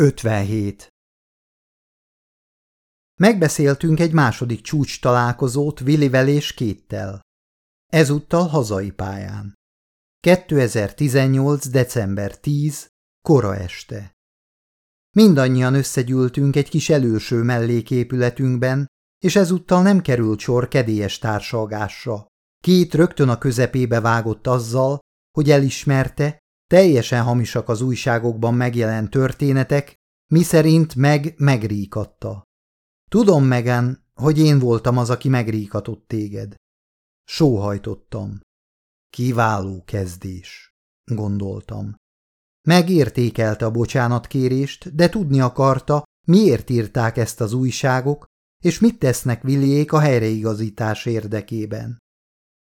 57. Megbeszéltünk egy második csúcs találkozót Willivel és Kéttel. Ezúttal hazai pályán. 2018. december 10. Kora este. Mindannyian összegyűltünk egy kis előső melléképületünkben, és ezúttal nem került sor kedélyes társalgásra. Két rögtön a közepébe vágott azzal, hogy elismerte, Teljesen hamisak az újságokban megjelent történetek, miszerint meg megríkatta. Tudom, Megan, hogy én voltam az, aki megríkatott téged. Sóhajtottam. Kiváló kezdés, gondoltam. Megértékelte a bocsánatkérést, de tudni akarta, miért írták ezt az újságok, és mit tesznek Williék a helyreigazítás érdekében.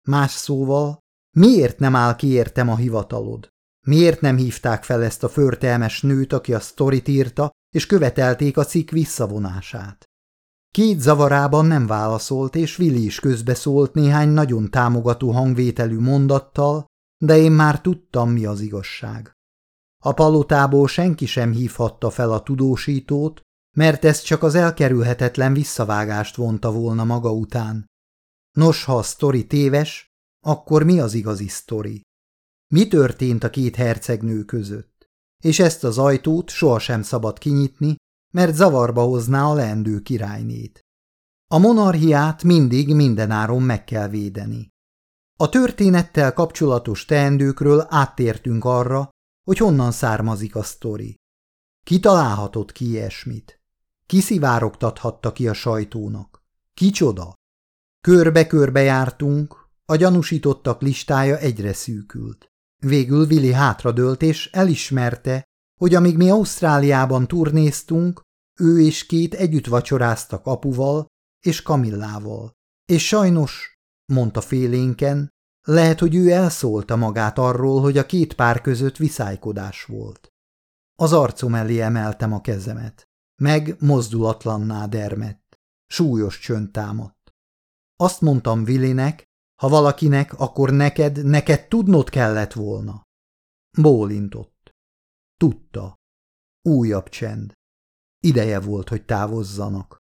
Más szóval, miért nem áll ki értem a hivatalod? Miért nem hívták fel ezt a förtelmes nőt, aki a sztorit írta, és követelték a cikk visszavonását? Két zavarában nem válaszolt, és Willi is közbeszólt néhány nagyon támogató hangvételű mondattal, de én már tudtam, mi az igazság. A palotából senki sem hívhatta fel a tudósítót, mert ez csak az elkerülhetetlen visszavágást vonta volna maga után. Nos, ha a sztori téves, akkor mi az igazi sztori? Mi történt a két hercegnő között? És ezt az ajtót sohasem szabad kinyitni, mert zavarba hozná a leendő királynét. A monarchiát mindig mindenáron meg kell védeni. A történettel kapcsolatos teendőkről áttértünk arra, hogy honnan származik a sztori. Ki találhatott ki ilyesmit? Ki szivárogtathatta ki a sajtónak? Kicsoda? Körbe-körbe jártunk, a gyanúsítottak listája egyre szűkült. Végül Willi hátradőlt és elismerte, hogy amíg mi Ausztráliában turnéztunk, ő és két együtt vacsoráztak apuval és Kamillával. És sajnos, mondta félénken, lehet, hogy ő elszólta magát arról, hogy a két pár között viszálykodás volt. Az arcom elé emeltem a kezemet. Meg mozdulatlanná dermett. Súlyos csönd támadt. Azt mondtam Willinek, ha valakinek, akkor neked, neked tudnod kellett volna. Bólintott. Tudta. Újabb csend. Ideje volt, hogy távozzanak.